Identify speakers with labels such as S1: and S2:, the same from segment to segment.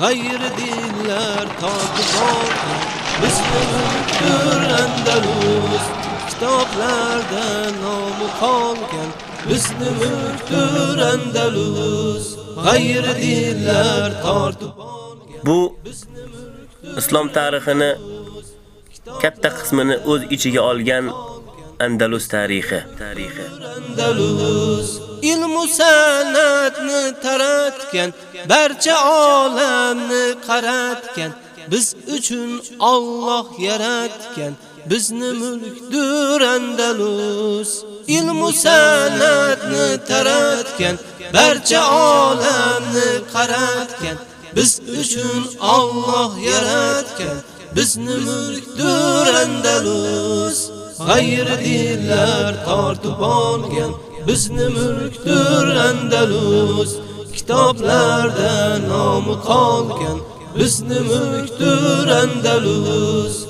S1: g'ayri dinlar totib borgan bizni mulkdir Andalus kitoblarda nomi qolgan bizni mulkdir Andalus g'ayri dinlar tortib
S2: Bu islom tarixini katta qismini o'z ichiga olgan Andalus tarixi. Tarixi.
S1: Andalus ilmu sanatni taratgan, barcha olamni qaratgan, biz uchun Alloh yaratgan, bizni mulkdir Andalus. Ilmu sanatni taratgan, barcha olamni qaratgan, biz uchun Alloh yaratgan, bizni mulkdir Andalus. g'ayri dinlar tortib olgan Bizni mülktür Endelus Kitaplerde namı kalken Bizni mülktür Endelus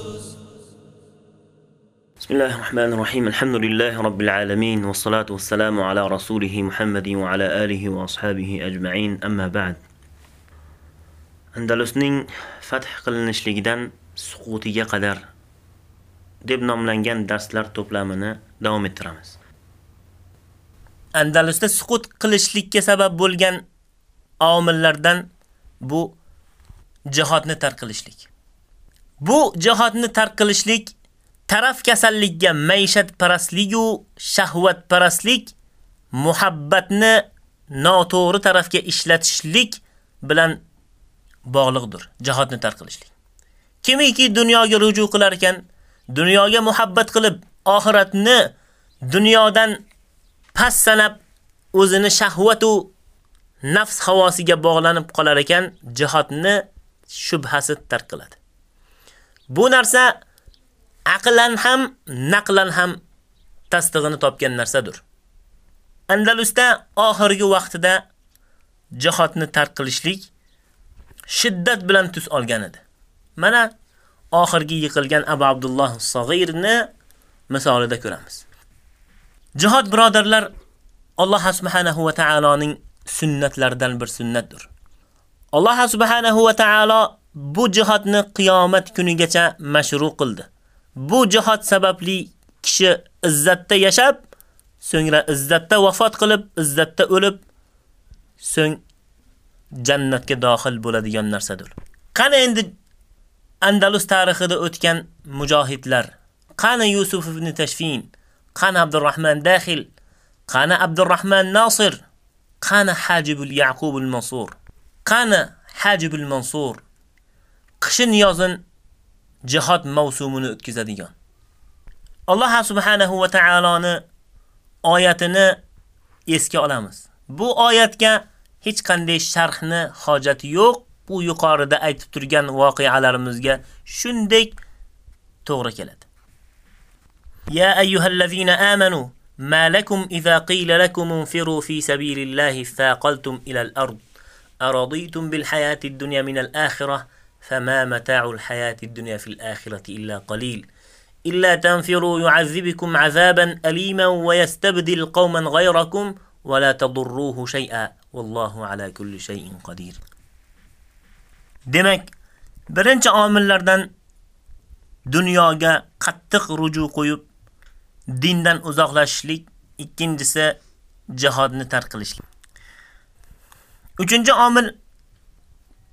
S2: بسم الله الرحمن الرحيم الحمد لله رب العالمين والصلاة والسلام على رسوله محمد وعلى آله وأصحابه أجمعين أما بعد أندلسنين فتح قلنش لقدان سقوطية قدر دبنا ملنجان درس لر توب لامنا دوم الترامس Andalusda suqut qilishlikka sabab bo'lgan omillardan bu jihodni tark qilishlik. Bu jihodni tark qilishlik taraf kasallikka maishat parastlik u shahvat parastlik muhabbatni noto'g'ri tarafga ishlatishlik bilan bog'liqdir. Jihodni tark qilishlik. Kimiki dunyoga ruju qilar ekan, dunyoga muhabbat qilib, oxiratni dunyodan past sanab o'zini shahvat u nafs havosiga bog'lanib qolar ekan, jihodni shubhasi tark qiladi. Bu narsa aqlan ham, naqlan ham tasdig'ini topgan narsadir. Andalusda oxirgi vaqtida jihodni tark qilishlik shiddat bilan tus olgan edi. Mana oxirgi yiqilgan Abu Abdulloh Sag'irni misolida ko'ramiz. Jihad birodarlar Alloh subhanahu va taoloning sunnatlaridan bir sunnatdir. Alloh subhanahu va taolo bu jihodni qiyomat kunigacha mashru qildi. Bu jihod sababli kishi izzatda yashab, so'ngra izzatda vafot qilib, izzatda o'lib, so'ng jannatga daxil bo'ladigan narsadir. Qani endi Andalus tarixida o'tgan mujohidlar, qani Yusuf ibn Tashfin, qani Abdurrahman Daxil, qani Abdurrahman Nasir, qani Hajibul Yaqub al-Mansur, qani Hajibul Mansur. Qishin yozin jihad mavsumini o'tkazadigan. Alloh subhanahu va taoloni oyatini esga olamiz. Bu oyatga hech qanday sharhni hojati yo'q. Bu yuqorida aytib turgan voqealarimizga shunday to'g'ri keladi. يا أيها الذين آمنوا ما لكم إذا قيل لكم انفروا في سبيل الله فاقلتم إلى الأرض. أرضيتم بالحياة الدنيا من الآخرة؟ فما متاع الحياة الدنيا في الآخرة إلا قليل. إلا تنفروا يعذبكم عذابا أليما ويستبدل قوما غيركم ولا تضروه شيئا. والله على كل شيء قدير. Demak آمن لردن dunyoga قد تخرجوا qo'yib dindan uzoqlashishlik, ikkinchisi jihodni tark qilishlik. Uchinchi omil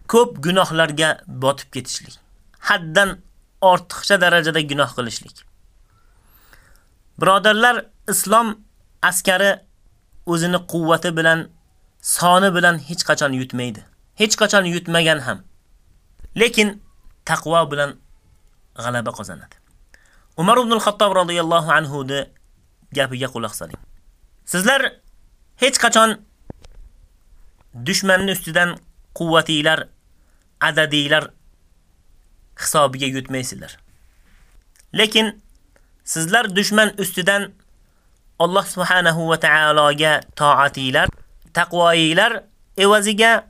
S2: ko'p gunohlarga botib ketishlik. Haddan ortiqcha darajada gunoh qilishlik. Birodarlar, islom askari o'zini quvvati bilan, soni bilan hech qachon yutmaydi. Hech qachon yutmagan ham. Lekin taqvo bilan g'alaba qozonadi. Umar ibn al-Xattob radhiyallohu anhu de gapiga quloq soling. Sizlar hech qachon dushmanning ustidan quvvatiylar, adadiylar hisobiga yutmaysizlar. Lekin sizlar dushman ustidan Alloh subhanahu va taologa to'atiylar, taqvoiylar evaziga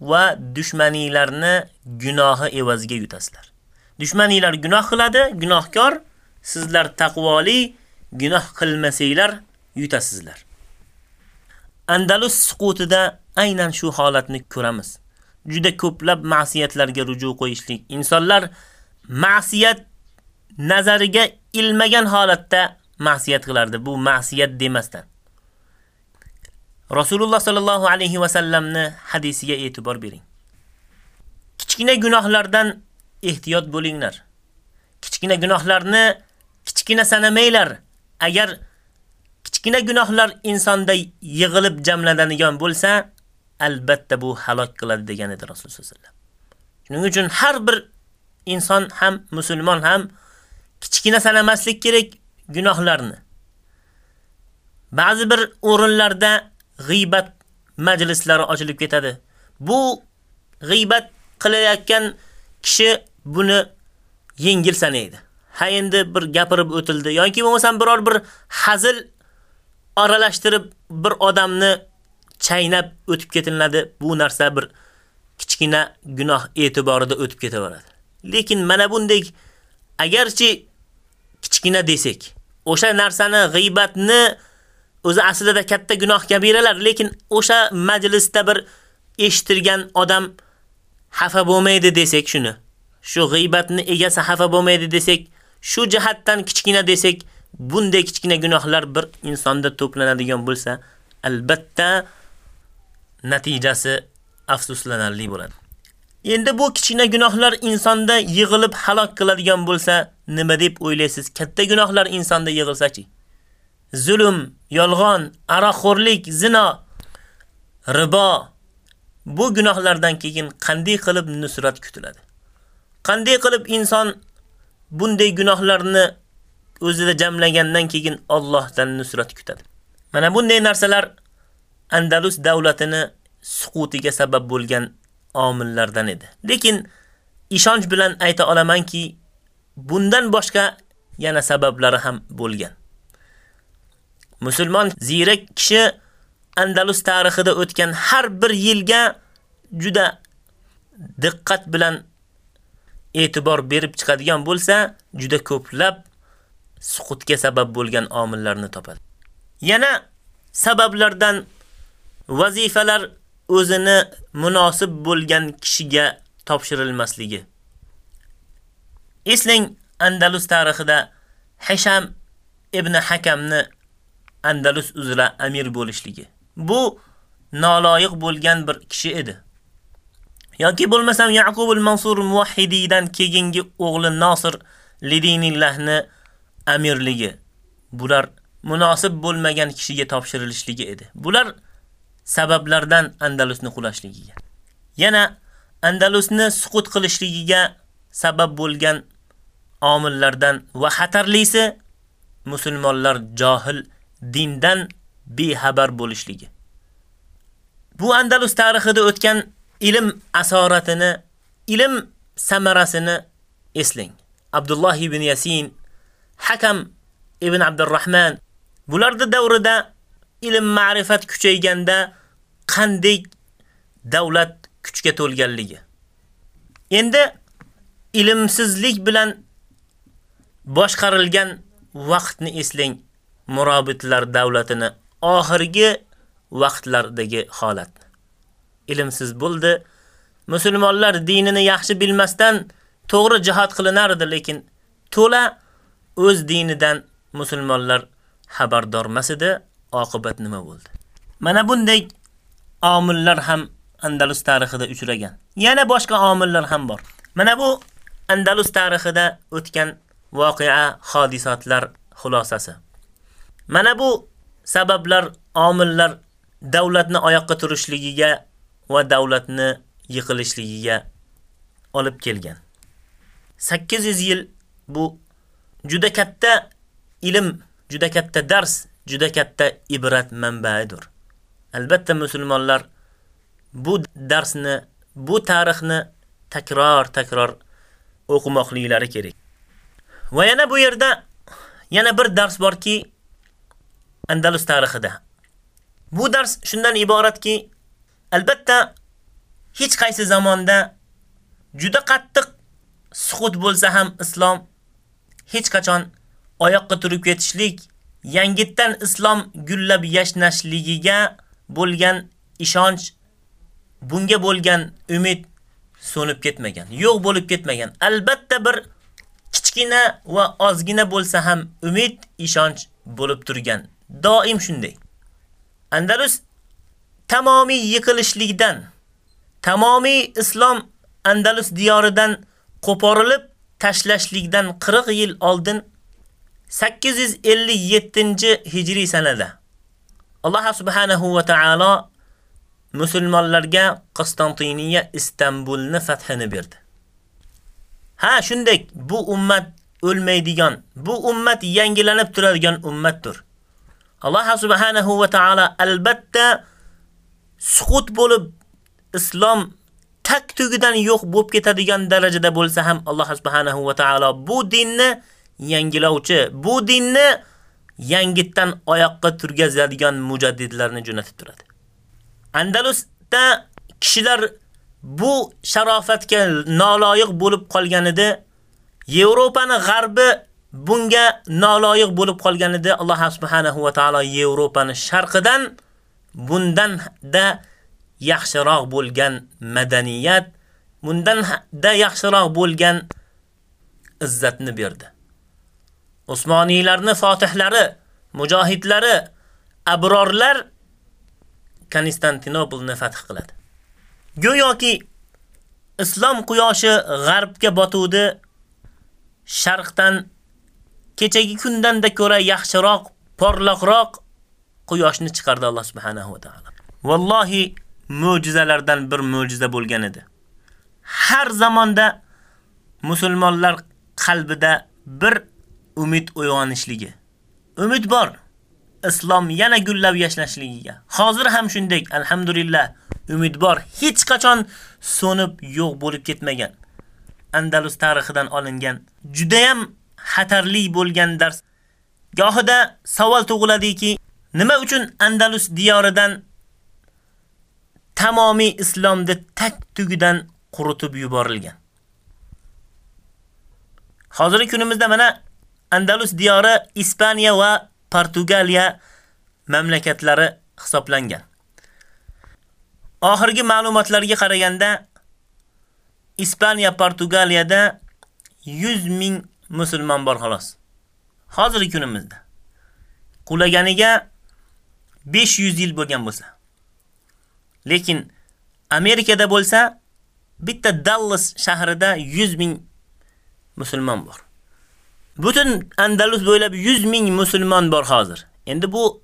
S2: va dushmaniylarni gunohi evaziga yutasizlar. Dushmaniylar gunoh qiladi, gunohkor, sizlar taqvoli, gunoh qilmasanglar yutasizlar. Andalus suqutida aynan shu holatni ko'ramiz. juda ko'plab ma'siyatlarga ruju qo'yishlik. Insonlar ma'siyat nazariga ilmagan holatda ma'siyat qilardi. Bu ma'siyat demasdan. Rasululloh sallallohu alayhi va sallamni hadisiga e'tibor bering. Kichkina gunohlardan ehtiyot bo'linglar. Kichkina gunohlarni kichkina sanamanglar. Agar kichkina gunohlar insonda yig'ilib jamlanadigan bo'lsa, albatta bu halok qiladi degan edi Rasululloh sollallohu alayhi vasallam. Shuning uchun har bir inson ham musulmon ham kichkina sanamaslik kerak gunohlarni. Ba'zi bir o'rinlarda g'iybat majlislari ochilib ketadi. Bu g'iybat qilayotgan kishi buni yengil sanaydi. Ha endi bir gapirib o'tildi yoki bo'lmasam biror bir hazil aralashtirib bir odamni chaynab o'tib ketiladi. Bu narsa bir kichkina gunoh e'tiborida o'tib ketaveradi. Lekin mana bunday agarchi kichkina desek, o'sha narsani g'iybatni o'zi aslida katta gunoh kabiralar, lekin o'sha majlisda bir eshitilgan odam xafa bo'lmaydi desek shuni. Shu g'iybatni egasi xafa bo'lmaydi desek, shu jihatdan kichkina desak, bunday kichkina gunohlar bir insonda to'planadigan bo'lsa, albatta natijasi afsuslanarli bo'ladi. Endi bu kichkina gunohlar insonda yig'ilib halok qiladigan bo'lsa, nima deb o'ylaysiz? Katta gunohlar insonda yig'ilsa-chi? Zulm, yolg'on, aroqxo'rlik, zino, ribo bu gunohlardan keyin qanday qilib nusrat kutiladi? Qanday qilib inson bunday gunohlarni o'zida jamlagandan keyin Allohdan nusrat kutadi? Mana bunday narsalar Andalus davlatini suqutiga sabab bo'lgan omillardan edi. Lekin ishonch bilan ayta olamanki, bundan boshqa yana sabablari ham bo'lgan. Musulmon ziyrak kishi Andalus tarixida o'tgan har bir yilga juda diqqat bilan e'tibor berib chiqadigan bo'lsa, juda ko'plab suqutga sabab bo'lgan omillarni topadi. Yana sabablardan vazifalar o'zini munosib bo'lgan kishiga topshirilmasligi. Eslang, Andalus tarixida Hisham ibn Hakamni Andalus uzra amir bo'lishligi. Bu noloyiq bo'lgan bir kishi edi. Yoki bo'lmasam Yaqub al-Mansur muvahhidiydan keyingi o'g'li Nosir lidinillahni amirligi. Bular munosib bo'lmagan kishiga topshirilishligi edi. Bular sabablardan Andalusni qulashligiga. Yana Andalusni suqut qilishligiga sabab bo'lgan omillardan va xatarlisi musulmonlar johil dindan bexabar bo'lishligi. Bu Andalus tarixida o'tgan ilm asoratini, ilm samarasini eslang. Abdulloh ibn Yasin, Hakam ibn Abdurrahman bularda davrida ilm ma'rifat kuchayganda qanday davlat kuchga to'lganligi. Endi ilmsizlik bilan boshqarilgan vaqtni eslang. Murobitlar davlatini oxirgi vaqtlardagi holat. Ilmsiz bo'ldi. Musulmonlar dinini yaxshi bilmasdan to'g'ri jihad qilinardi, lekin to'la o'z dinidan musulmonlar xabardor emas edi. Oqibat nima bo'ldi? Mana bunday omillar ham Andalus tarixida uchragan. Yana boshqa omillar ham bor. Mana bu Andalus tarixida o'tgan voqea, hodisotlar xulosasi. Mana bu sabablar, omillar davlatni oyoqqa turishligiga va davlatni yiqilishligiga olib kelgan. 800 yil bu juda katta ilm, juda katta dars, juda katta ibrat manbaidir. Albatta musulmonlar bu darsni, bu tarixni takror-takror o'qimoqliklari kerak. Va yana bu yerda yana bir dars borki, Andalus tarixida. Bu dars shundan iboratki, albatta hech qaysi zamonda juda qattiq suqut bo'lsa ham islom hech qachon oyoqqa turib ketishlik, yangitdan islom gullab yashnashligiga bo'lgan ishonch bunga bo'lgan umid so'nib ketmagan, yo'q bo'lib ketmagan. Albatta bir kichkina va ozgina bo'lsa ham umid, ishonch bo'lib turgan. Doim shunday. Andalus tamomiy yiqilishlikdan, tamomiy islom Andalus diyoridan qo'porilib tashlashlikdan 40 yil oldin 857-hijriy sanada Alloh subhanahu va taolo musulmonlarga Konstantiniya Istanbulni fathini berdi. Ha, shunday bu ummat o'lmaydigan, bu ummat yangilanib turadigan ummatdir. Alloh subhanahu va taolo albatta suqut bo'lib islom tak tugidan yo'q bo'lib ketadigan darajada bo'lsa ham Alloh subhanahu va taolo bu dinni yangilovchi, bu dinni yangitdan oyoqqa turgazadigan mujaddidlarni jo'natib turadi. Andalusda kishilar bu sharofatga noloyiq bo'lib qolganida Yevropani g'arbi bunga noloyiq bo'lib qolganida Alloh subhanahu va taolo Yevropani sharqidan bundan da yaxshiroq bo'lgan madaniyat, bundan da yaxshiroq bo'lgan izzatni berdi. Usmoniylarning fotihlari, mujohidlari, abrorlar Konstantinopolni fath qiladi. Go'yoki islom quyoshi g'arbga botuvdi, sharqdan kechagi kundan da ko'ra yaxshiroq, porloqroq quyoshni chiqardi Alloh subhanahu va taolo. Vallohi mo'jizalardan bir mo'jiza bo'lgan edi. Har zamonda musulmonlar qalbida bir umid uyg'onishligi. Umid bor. Islom yana gullab yashnashligiga. Hozir ham shunday, alhamdulillah, umid bor. Hech qachon so'nib yo'q bo'lib ketmagan. Andalus tarixidan olingan juda ham xatarli bo'lgan dars. Gohida savol tug'iladiki, nima uchun Andalus diyoridan tamomiy islomda tak tugidan quritib yuborilgan? Hozirgi kunimizda mana Andalus diyori Ispaniya va Portugaliya mamlakatlari hisoblangan. Oxirgi ma'lumotlarga qaraganda Ispaniya, Portugaliyada 100 ming musulmon bor xolos. Hozirgi kunimizda qulaganiga 500 yil bo'lgan bo'lsa. Lekin Amerikada bo'lsa bitta Dallas shahrida 100 ming musulmon bor. Butun Andalus bo'ylab 100 ming musulmon bor hozir. Endi bu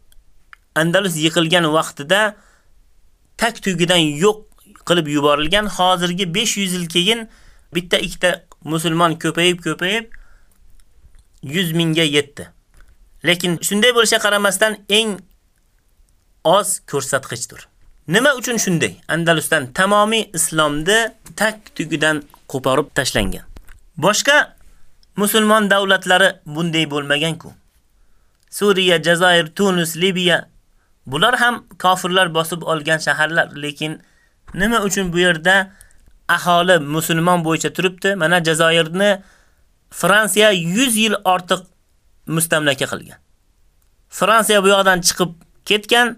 S2: Andalus yiqilgan vaqtida tak tugidan yo'q qilib yuborilgan. Hozirgi 500 yil keyin bitta ikkita musulmon ko'payib ko'payib 100 mingga yetdi. Lekin shunday bo'lsa qaramasdan eng oz ko'rsatkichdir. Nima uchun shunday? Andalusdan tamomiy islomni tak tugidan qo'porib tashlangan. Boshqa musulmon davlatlari bunday bo'lmagan-ku. Suriya, Jazoir, Tunis, Libiya bular ham kofirlar bosib olgan shaharlar, lekin nima uchun bu yerda aholi musulmon bo'yicha turibdi? Mana Jazoirni Fransiya 100 yil ortiq mustamlaka qilgan. Fransiya bu yoqdan chiqib ketgan,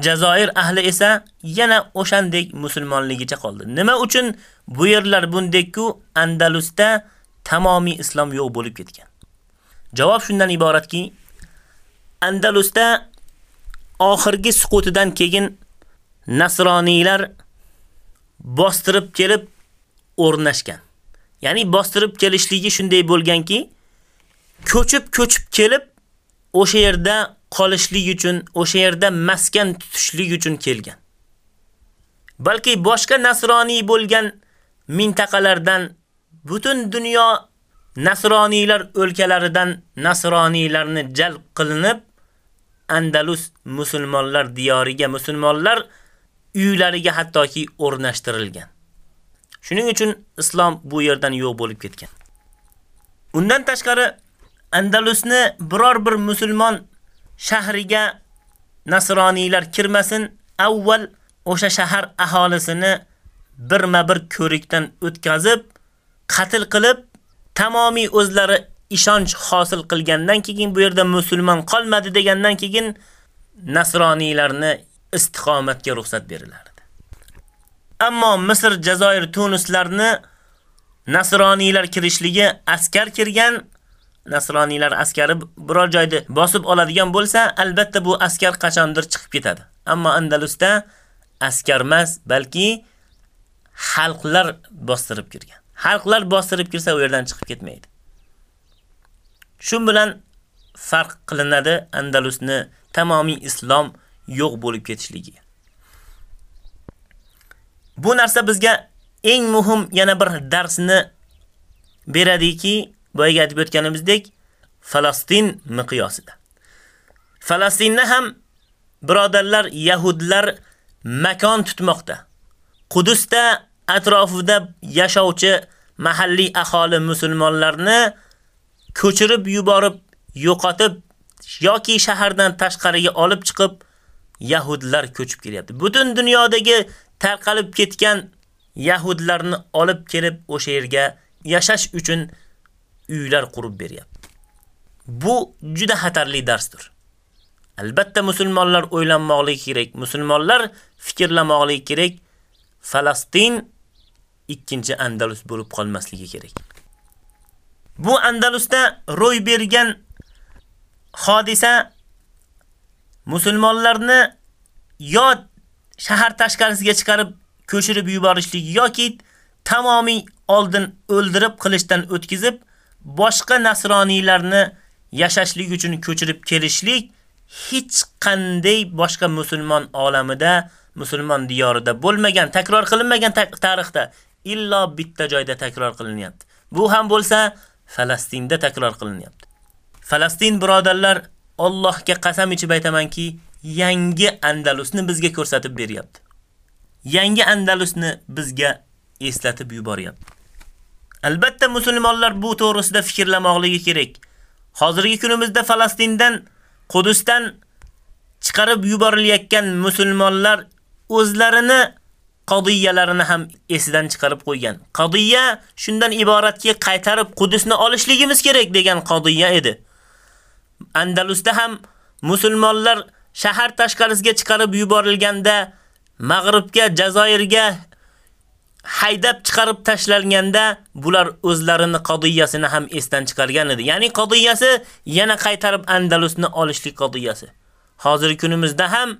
S2: Jazoir ahli esa yana o'shandek musulmonligicha qoldi. Nima uchun bu yerlar bundekku Andalusda tamomiy islom yo'q bo'lib ketgan? Javob shundan iboratki, Andalusda oxirgi suqutidan keyin nasroniylar bostirib kelib o'rnashgan. Ya'ni bostirib kelishligi shunday bo'lganki, ko'chib-ko'chib kelib o'sha yerda qolishlik uchun, o'sha yerda maskan tutishlik uchun kelgan. Balki boshqa nasroniy bo'lgan mintaqalardan butun dunyo nasroniylar o'lkalaridan nasroniylarni jalb qilinib Andalus musulmonlar diyoriga, musulmonlar uylariga hattoki o'rnashtirilgan. Shuning uchun islom bu yerdan yo'q bo'lib ketgan. Undan tashqari Andalusni biror bir musulmon shahriga nasroniylar kirmasin, avval o'sha shahar aholisini birma-bir ko'rikdan o'tkazib, qatl qilib, tamomiy o'zlari ishonch hosil qilgandan keyin bu yerda musulmon qolmadi degandan keyin nasroniylarni istiqomatga ruxsat berilardi. Ammo Misr, Jazoir, Tunislarni nasroniylar kirishligi askar kirgan nasroniylar askari biror joyda bosib oladigan bo'lsa, albatta bu askar qachondir chiqib ketadi. Ammo Andalusda askar emas, balki xalqlar bostirib kirgan. Xalqlar bostirib kirsa, u yerdan chiqib ketmaydi. Shu bilan farq qilinadi Andalusni tamomiy islom yo'q bo'lib ketishligi. Bu narsa bizga eng muhim yana bir darsni beradiki, boyaga aytib o'tganimizdek, Falastin miqyosida. Falastinda ham birodarlar yahudlar makon tutmoqda. Qudusda atrofida yashovchi mahalliy aholi musulmonlarni ko'chirib yuborib, yo'qotib yoki shahardan tashqariga olib chiqib yahudlar ko'chib kelyapti. Butun dunyodagi tarqalib ketgan yahudlarni olib kelib o'sha yerga yashash uchun uylar qurib beryapti. Bu juda xatarli darsdir. Albatta musulmonlar o'ylanmoqligi kerak, musulmonlar fikrlamoqligi kerak. Falastin ikkinchi Andalus bo'lib qolmasligi kerak. Bu Andalusda ro'y bergan hodisa musulmonlarni yo shahar tashqarisiga chiqarib ko'chirib yuborishlik yoki tamomiy oldin o'ldirib qilishdan o'tkazib boshqa nasroniylarni yashashlik uchun ko'chirib kelishlik hech qanday boshqa musulmon olamida, musulmon diyorida bo'lmagan, takror qilinmagan tarixda illo bitta joyda takror qilinyapti. Bu ham bo'lsa Falastinda takror qilinyapti. Falastin birodarlar Allohga qasam ichib aytamanki, yangi Andalusni bizga ko'rsatib beryapti. Yangi Andalusni bizga eslatib yuboryapti. Albatta musulmonlar bu to'g'risida fikrlamoqligi kerak. Hozirgi kunimizda Falastindan, Qudusdan chiqarib yuborilayotgan musulmonlar o'zlarini qadiyalarini ham esidan chiqarib qo'ygan. Qadiya shundan iboratki, qaytarib Qudusni olishligimiz kerak degan qadiya edi. Andalusda ham musulmonlar shahar tashqarisiga chiqarib yuborilganda, Mag'ribga, Jazoirga haydab chiqarib tashlanganda bular o'zlarini qadiyasini ham esdan chiqargan edi. Ya'ni qadiyasi yana qaytarib Andalusni olishlik qadiyasi. Hozirgi kunimizda ham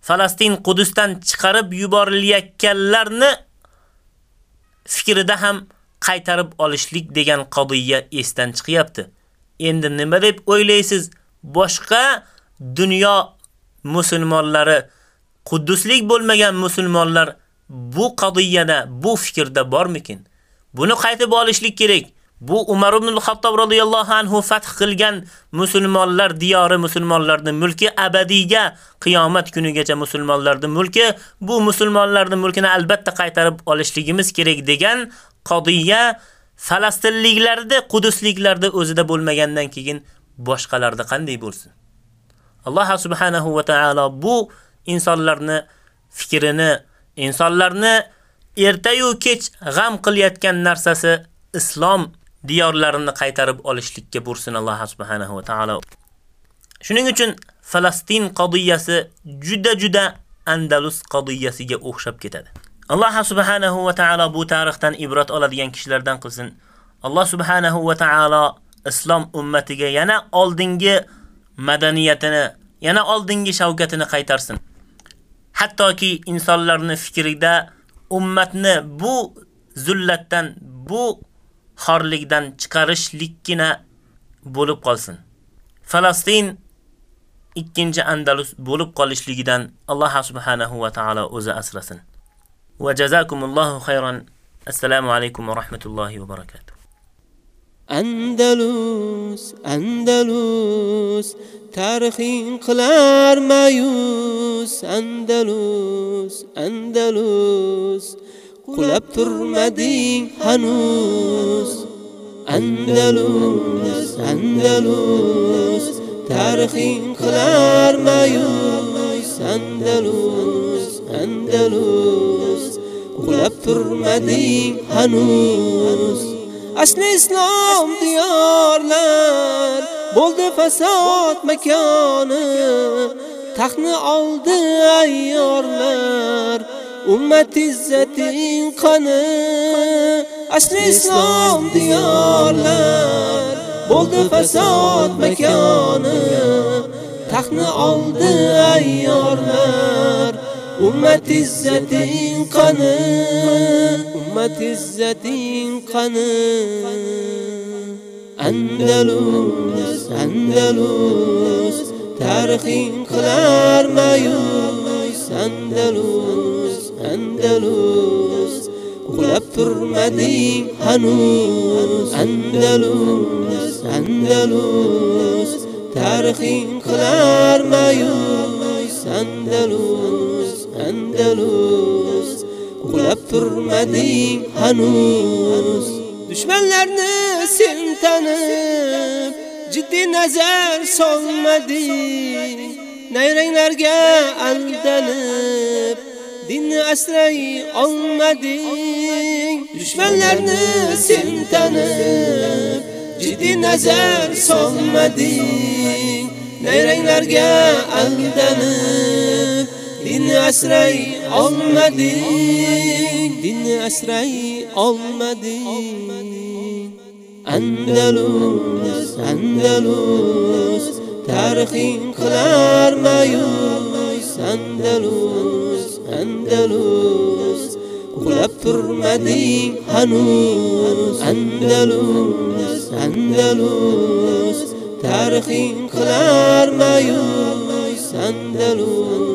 S2: Falastin Qudusdan chiqarib yuborilayotganlarni fikrida ham qaytarib olishlik degan qodiya esdan chiqyapti. Endi nima deb o'ylaysiz? Boshqa dunyo musulmonlari, Quduslik bo'lmagan musulmonlar bu qadiyada, bu fikrda bormikin? Buni qaytib olishlik kerak. Bu Umar ibn al-Xattob radhiyallohu anhu fath qilgan musulmonlar diyori musulmonlarning mulki abadiyga qiyomat kunigacha musulmonlarning mulki bu musulmonlarning mulkini albatta qaytarib olishligimiz kerak degan qodiya falastinliklarda, qudusliklarda o'zida bo'lmagandan keyin boshqalarda qanday bo'lsin? Alloh subhanahu va taolo bu insonlarni fikrini, insonlarni ertayu kech g'am qilayotgan narsasi islom diyorlarini qaytarib olishlikka bursin Alloh subhanahu va taolo. Shuning uchun Falastin qadiyasi juda-juda Andalus qadiyasiga o'xshab ketadi. Alloh subhanahu va taolo bu tarixdan ibrat oladigan kishilardan qilsin. Alloh subhanahu va taolo islom ummatiga yana oldingi madaniyatini, yana oldingi shavkatini qaytarsin. Hattoki insonlarning fikrida ummatni bu zullatdan, bu xorlikdan chiqarishlikkina bo'lib qolsin. Falastin ikkinchi Andalus bo'lib qolishligidan Alloh subhanahu va taolo o'zi asrasin. Va jazakumullohu xayran. Assalomu alaykum va rahmatullohi va barakatuh.
S1: Andalus, Andalus, tarixing qilar mayus, Andalus, Andalus. qulab turmading hanuz Andalus Andalus tarixing qilar mayus Andalus Andalus qulab turmading hanuz Asli islom diyorlar. Bo'ldi fasod makoni. Taxtni oldi ayyorlar. Ummat izzating qani asli islom diyorlar. Bo'ldi fasod makoni. Taxtni oldi ayyorlar. Ummat izzating qani ummat izzating qani Andalus Andalus tarixing qilar mayus Andalus Andalus qulab turmading hanuz Andalus Andalus tarixing qilar mayus Andalus Andalus qulab turmading hanuz dushmanlarni sen tanib jiddiy nazar solmading nayranglarga aldanib dinni asray olmading dushmanlarni sen tanib jiddiy nazar solmading nayranglarga aldanib dinni asray olmading dinni asray olmading Andalus Andalus tarixing qilar mayus Andalus Andalus uxlab turmading hanuz Andalus Andalus tarixing qilar mayus Andalus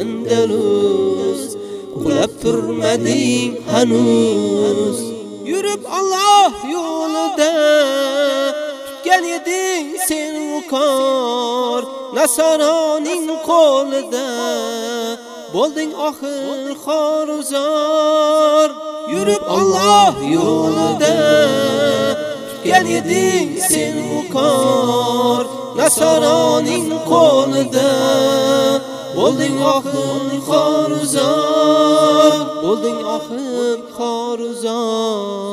S1: Andalus uxlab turmading hanuz. Yurib Alloh yo'lida tutgan eding sen ukor Nasaroning qo'lida bo'lding oxir xoruzor yurib Alloh yo'lida tutgan eding sen ukor Nasaroning qo'lida bo'lding oxir xoruzor bo'lding oxir xoruzor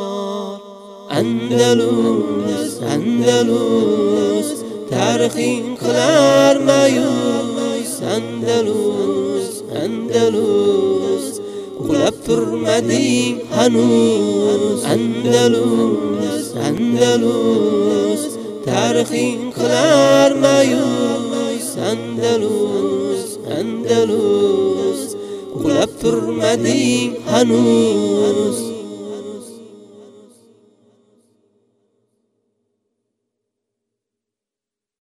S1: Andalus Andalus tarixing qilar mayus. Andalus Andalus qulab turmading hanuz. Andalus Andalus tarixing qilar mayus. Andalus. Andalus uxlab turmading hanuz